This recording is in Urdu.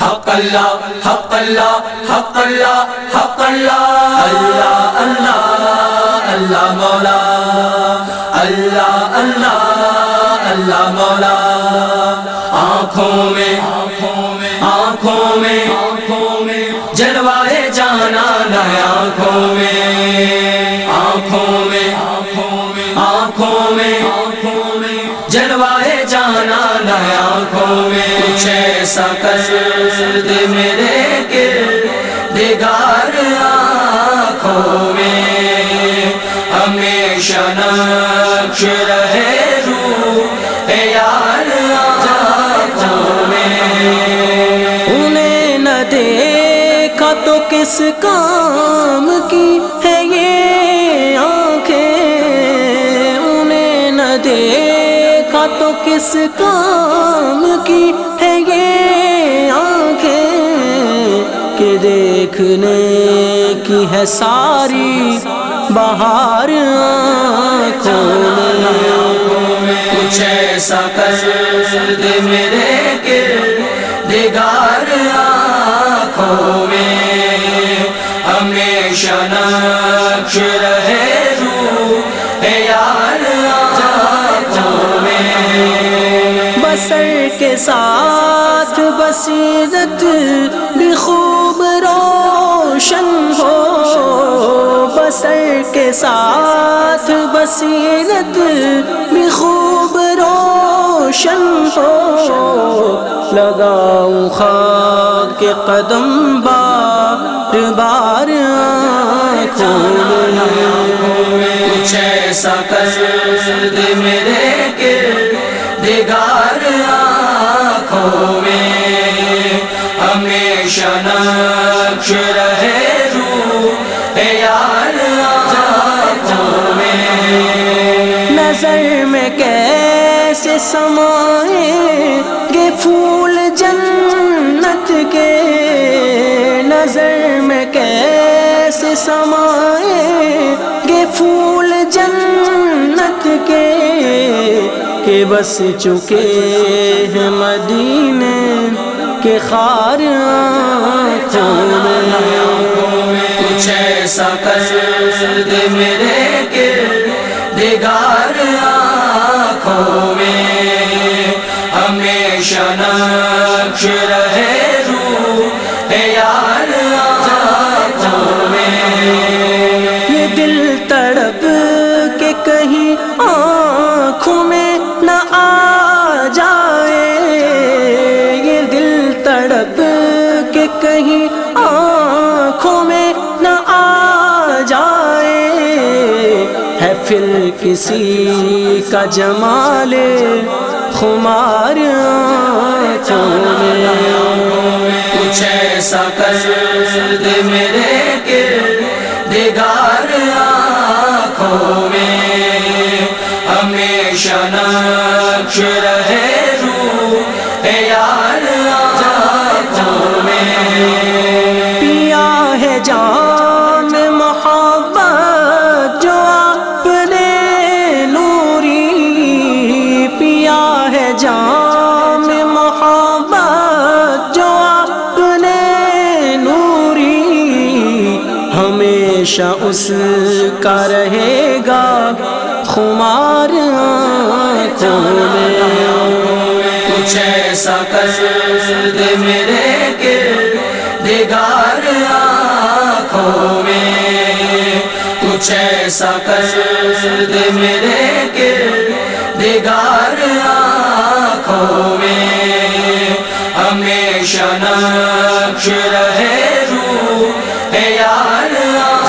حق اللہ حق اللہ حق اللہ حق اللہ اللہ اللہ اللہ مولا، اللہ اللہ اللہ مولا، آنکھوں میں آنکھوں میں آنکھوں میں آنکھوں میں جلوائے جانا نیا آنکھوں میں آنکھوں میں آنکھوں میں آنکھوں میں آنکھوں میں کچھ ایسا کر دے میرے گر دگار آنکھوں میں۔ ہمیشہ نقش رہے رو اے یار آنکھوں میں۔ انہیں نہ دیکھا تو کس کام کی ہے یہ آنکھیں؟ انہیں نہ دیکھا تو کس کام دیکھنے کی ہے ساری بہار آنکھوں میں۔ کچھ ایسا کر دے میرے گر آنکھوں میں۔ ہمیشہ نقش رہے رو اے یار آنکھوں میں۔ بسر کے ساتھ بصیرت بھی خوب سر کے ساتھ بصیرت بھی خوب روشن ہو، لگاؤں خاک کے قدم بار بار آنکھوں میں۔ کچھ ایسا کر دے میرے نظر میں کیسے سمائیں گے پھول جنت کے نظر میں کیسے سمائیں گے پھول جنت کے کہ بس چکے ہیں مدینے کے خار آنکھوں میں کچھ ایسا کہیں آنکھوں میں نہ آ جائے، ہے پھر کسی کا جمال خمار آنکھوں میں۔ کچھ ایسا کر دے میرے گر دگار آنکھوں میں۔ ہمیشہ نقش رہے رو اے یار پیا ہے جان محبت جو آپ نے نوری ہمیشہ اس کا رہے گا خمار آنکھوں میں۔ کچھ ایسا کر دے میرے گر دگار آنکھوں میں۔ کچھ ایسا کر دے میرے گر دگار آنکھوں ہمیشہ نقش رہے رو ہے یار